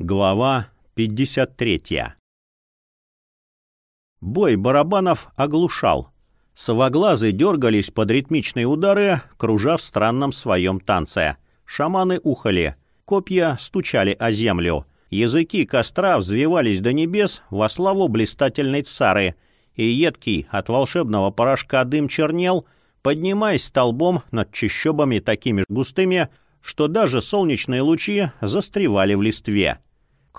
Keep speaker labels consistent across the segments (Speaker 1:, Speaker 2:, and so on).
Speaker 1: Глава 53 Бой барабанов оглушал. Совоглазы дергались под ритмичные удары, кружа в странном своем танце. Шаманы ухали, копья стучали о землю. Языки костра взвивались до небес во славу блистательной цары, и едкий от волшебного порошка дым чернел, поднимаясь столбом над чащобами такими густыми, что даже солнечные лучи застревали в листве.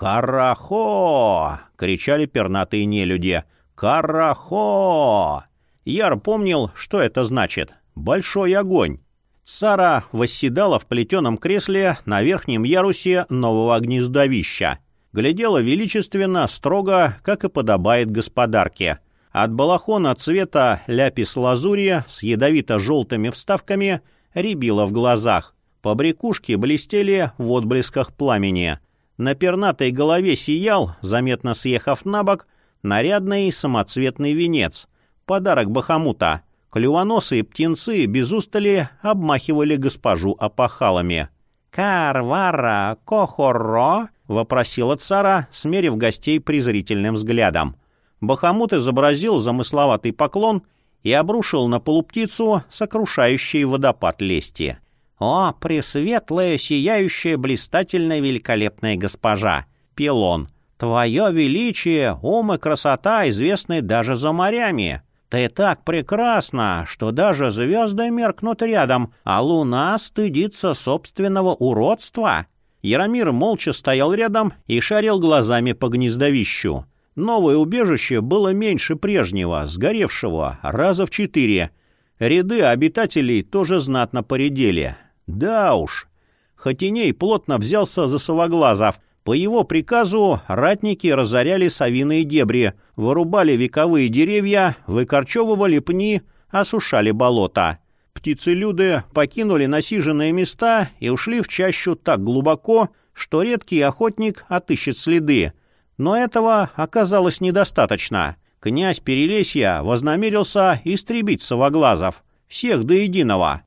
Speaker 1: «Карахо!» — кричали пернатые нелюди. «Карахо!» Яр помнил, что это значит. «Большой огонь!» Сара восседала в плетеном кресле на верхнем ярусе нового гнездовища. Глядела величественно, строго, как и подобает господарке. От балахона цвета ляпис-лазури с ядовито-желтыми вставками рябило в глазах. Побрякушки блестели в отблесках пламени. На пернатой голове сиял, заметно съехав на бок, нарядный самоцветный венец. Подарок Бахамута. Клювоносые птенцы без устали обмахивали госпожу опахалами. «Карвара кохоро?» — вопросила цара, смерив гостей презрительным взглядом. Бахамут изобразил замысловатый поклон и обрушил на полуптицу сокрушающий водопад лести. «О, пресветлая, сияющая, блистательная, великолепная госпожа!» — пел он. «Твое величие, ум и красота известны даже за морями. Ты так прекрасна, что даже звезды меркнут рядом, а луна стыдится собственного уродства». Яромир молча стоял рядом и шарил глазами по гнездовищу. Новое убежище было меньше прежнего, сгоревшего, раза в четыре. Ряды обитателей тоже знатно поредели. Да уж. Хотиней плотно взялся за совоглазов. По его приказу ратники разоряли совиные дебри, вырубали вековые деревья, выкорчевывали пни, осушали болота. Птицы-люды покинули насиженные места и ушли в чащу так глубоко, что редкий охотник отыщет следы. Но этого оказалось недостаточно. Князь Перелесья вознамерился истребить совоглазов. Всех до единого.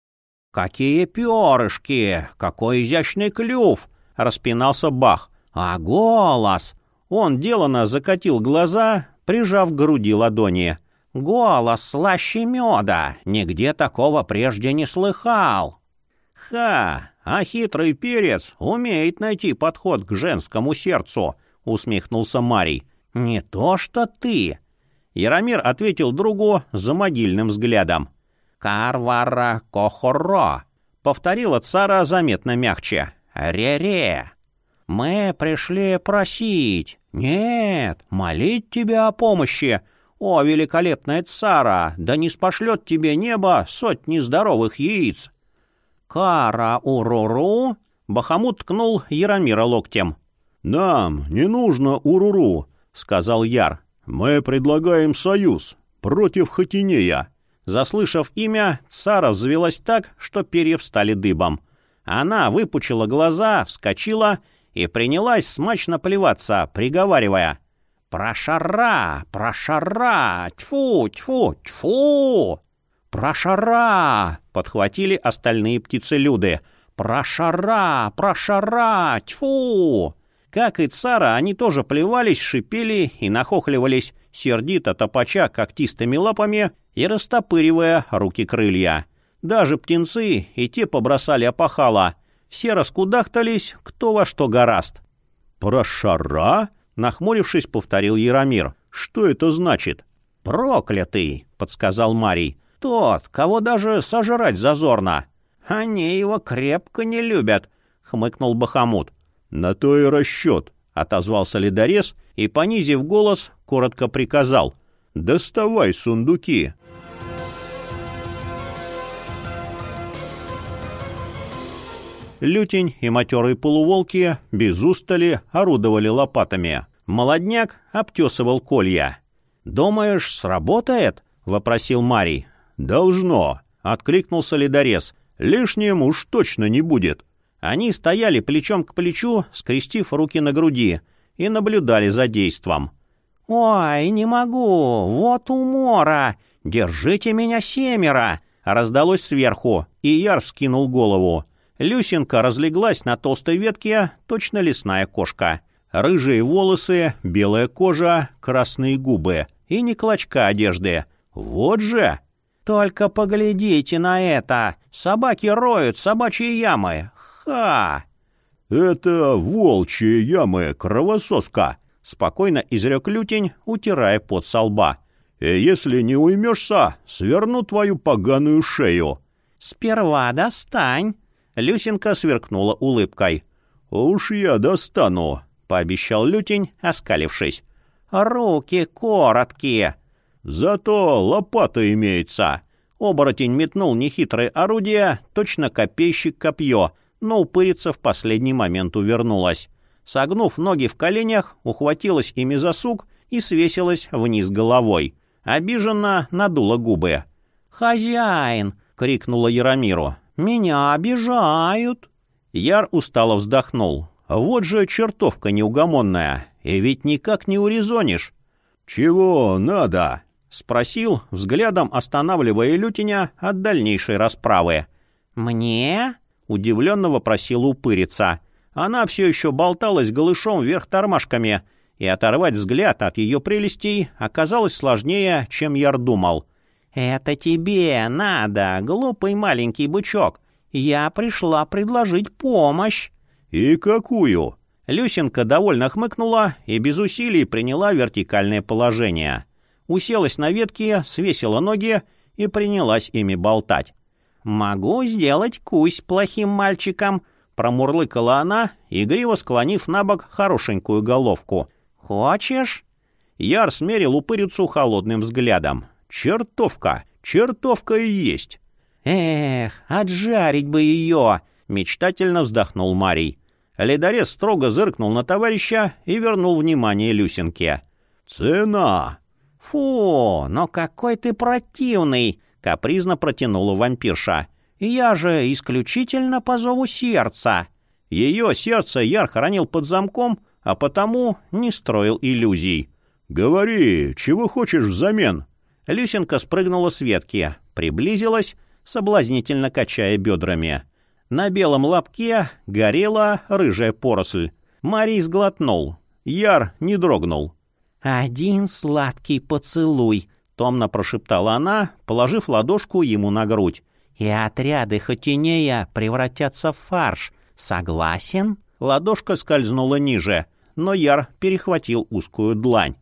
Speaker 1: «Какие перышки! Какой изящный клюв!» — распинался Бах. «А голос!» Он делано закатил глаза, прижав к груди ладони. «Голос слаще меда! Нигде такого прежде не слыхал!» «Ха! А хитрый перец умеет найти подход к женскому сердцу!» — усмехнулся Марий. «Не то что ты!» Яромир ответил другу за могильным взглядом. «Карвара Кохоро», — повторила цара заметно мягче. «Ре-ре». «Мы пришли просить. Нет, молить тебя о помощи. О, великолепная цара, да не спошлет тебе небо сотни здоровых яиц». «Кара уруру?» — Бахамут ткнул Яромира локтем.
Speaker 2: «Нам не нужно уруру», — сказал Яр. «Мы предлагаем союз против Хатинея».
Speaker 1: Заслышав имя, Цара взвелась так, что перья встали дыбом. Она выпучила глаза, вскочила и принялась смачно плеваться, приговаривая. «Прошара! Прошара! Тьфу! Тьфу! Тьфу!» «Прошара!» — подхватили остальные птицелюды. «Прошара! Прошара! Тьфу!» Как и цара, они тоже плевались, шипели и нахохливались, сердито топача когтистыми лапами и растопыривая руки-крылья. Даже птенцы и те побросали опахала. Все раскудахтались, кто во что гораст.
Speaker 2: «Прошара?» — нахмурившись, повторил Яромир. «Что это значит?»
Speaker 1: «Проклятый!» — подсказал Марий. «Тот, кого даже сожрать зазорно. Они его крепко не любят», — хмыкнул Бахамут.
Speaker 2: «На то и расчет», —
Speaker 1: отозвался ледорез и, понизив голос, коротко приказал.
Speaker 2: «Доставай сундуки».
Speaker 1: Лютень и матерые полуволки без устали орудовали лопатами. Молодняк обтесывал колья. «Думаешь, сработает?» — вопросил Марий.
Speaker 2: «Должно», — откликнулся ледорез. «Лишним уж точно не будет».
Speaker 1: Они стояли плечом к плечу, скрестив руки на груди, и наблюдали за действом. «Ой, не могу! Вот умора! Держите меня семеро!» Раздалось сверху, и Яр вскинул голову. Люсенка разлеглась на толстой ветке, точно лесная кошка. Рыжие волосы, белая кожа, красные губы и не клочка одежды. Вот же! Только поглядите на это! Собаки роют собачьи ямы. Ха!
Speaker 2: Это волчьи ямы, кровососка,
Speaker 1: спокойно изрек лютень, утирая пот со лба.
Speaker 2: И если не уймешься, сверну твою поганую шею.
Speaker 1: Сперва достань. Люсенька сверкнула улыбкой.
Speaker 2: «Уж я достану», —
Speaker 1: пообещал Лютень, оскалившись. «Руки короткие».
Speaker 2: «Зато лопата имеется».
Speaker 1: Оборотень метнул нехитрое орудие, точно копейщик копье, но упырица в последний момент увернулась. Согнув ноги в коленях, ухватилась ими за сук и свесилась вниз головой. Обиженно надула губы. «Хозяин!» — крикнула Яромиру. «Меня обижают!» Яр устало вздохнул. Вот же чертовка неугомонная, и ведь никак не урезонишь.
Speaker 2: «Чего надо?»
Speaker 1: — спросил, взглядом останавливая Лютиня от дальнейшей расправы. «Мне?» — удивленно вопросил упырица. Она все еще болталась голышом вверх тормашками, и оторвать взгляд от ее прелестей оказалось сложнее, чем Яр думал. «Это тебе надо, глупый маленький бычок. Я пришла предложить помощь».
Speaker 2: «И какую?»
Speaker 1: Люсенка довольно хмыкнула и без усилий приняла вертикальное положение. Уселась на ветке, свесила ноги и принялась ими болтать. «Могу сделать кусь плохим мальчиком», — промурлыкала она, игриво склонив на бок хорошенькую головку. «Хочешь?» Яр смерил упырицу холодным взглядом. «Чертовка! Чертовка и есть!» «Эх, отжарить бы ее!» — мечтательно вздохнул Марий. Ледорез строго зыркнул на товарища и вернул внимание Люсенке.
Speaker 2: «Цена!»
Speaker 1: «Фу, но какой ты противный!» — капризно протянула вампирша. «Я же исключительно по зову сердца». Ее сердце Яр хранил под замком, а потому не строил иллюзий.
Speaker 2: «Говори, чего хочешь взамен?»
Speaker 1: Люсенка спрыгнула с ветки, приблизилась, соблазнительно качая бедрами. На белом лобке горела рыжая поросль. Марий сглотнул. Яр не дрогнул. «Один сладкий поцелуй», — томно прошептала она, положив ладошку ему на грудь. «И отряды Хотинея превратятся в фарш. Согласен?» Ладошка скользнула ниже, но Яр перехватил узкую длань.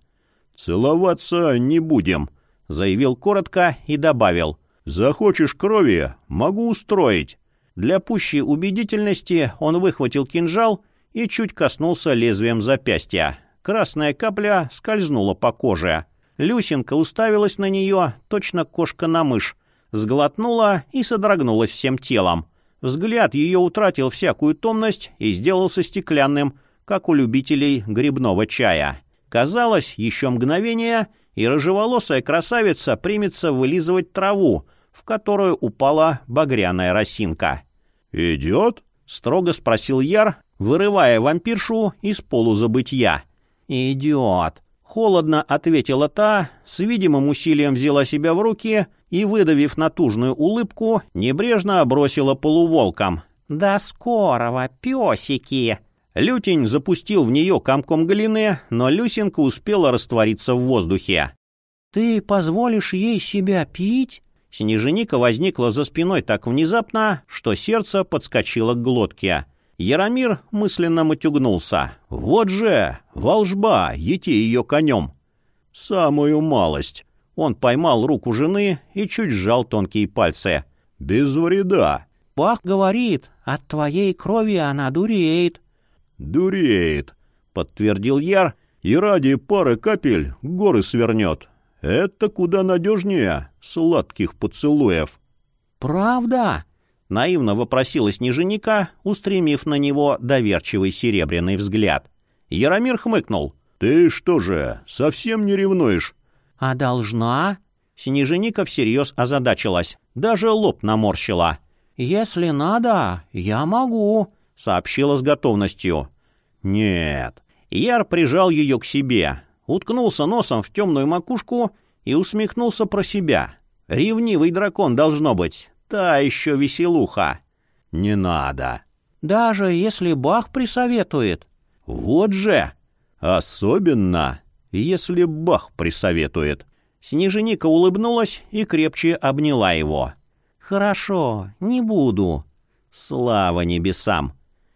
Speaker 2: «Целоваться не будем», — заявил коротко и добавил. «Захочешь крови? Могу устроить».
Speaker 1: Для пущей убедительности он выхватил кинжал и чуть коснулся лезвием запястья. Красная капля скользнула по коже. Люсенка уставилась на нее, точно кошка на мышь, сглотнула и содрогнулась всем телом. Взгляд ее утратил всякую томность и сделался стеклянным, как у любителей грибного чая. Казалось, еще мгновение, и рыжеволосая красавица примется вылизывать траву, в которую упала багряная росинка.
Speaker 2: «Идет?»
Speaker 1: — строго спросил Яр, вырывая вампиршу из полузабытья. «Идет!» — холодно ответила та, с видимым усилием взяла себя в руки и, выдавив натужную улыбку, небрежно бросила полуволком. «До скорого, песики!» Лютень запустил в нее комком глины, но Люсенка успела раствориться в воздухе. «Ты позволишь ей себя пить?» Снеженика возникла за спиной так внезапно, что сердце подскочило к глотке. Яромир мысленно матюгнулся. «Вот же! Волжба! Ети ее конем!» «Самую малость!» Он поймал руку жены и чуть сжал тонкие пальцы.
Speaker 2: «Без вреда!»
Speaker 1: «Пах говорит, от твоей крови она дуреет!»
Speaker 2: «Дуреет!» — подтвердил Яр, и ради пары капель горы свернет. Это куда надежнее сладких поцелуев.
Speaker 1: «Правда?» — наивно вопросила снеженика, устремив на него доверчивый серебряный взгляд. Яромир хмыкнул.
Speaker 2: «Ты что же, совсем не ревнуешь?»
Speaker 1: «А должна?» Снеженика всерьез озадачилась, даже лоб наморщила. «Если надо, я могу», — сообщила с готовностью. «Нет». Яр прижал ее к себе, уткнулся носом в темную макушку и усмехнулся про себя. Ревнивый дракон должно быть. Та еще веселуха. Не надо. Даже если Бах присоветует. Вот же!
Speaker 2: Особенно, если Бах присоветует.
Speaker 1: Снеженика улыбнулась и крепче обняла его. «Хорошо, не буду. Слава небесам!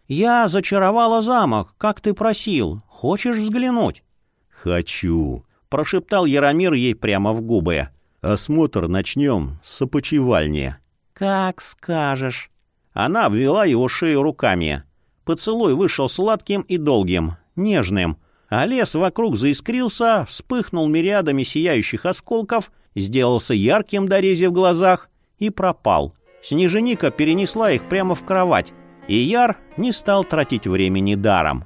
Speaker 1: Я зачаровала замок, как ты просил. Хочешь взглянуть?»
Speaker 2: «Хочу», —
Speaker 1: прошептал Яромир ей прямо в губы.
Speaker 2: «Осмотр начнем с опочивальни».
Speaker 1: «Как скажешь». Она обвела его шею руками. Поцелуй вышел сладким и долгим, нежным, а лес вокруг заискрился, вспыхнул мириадами сияющих осколков, сделался ярким до рези в глазах и пропал. Снеженика перенесла их прямо в кровать, и Яр не стал тратить времени даром.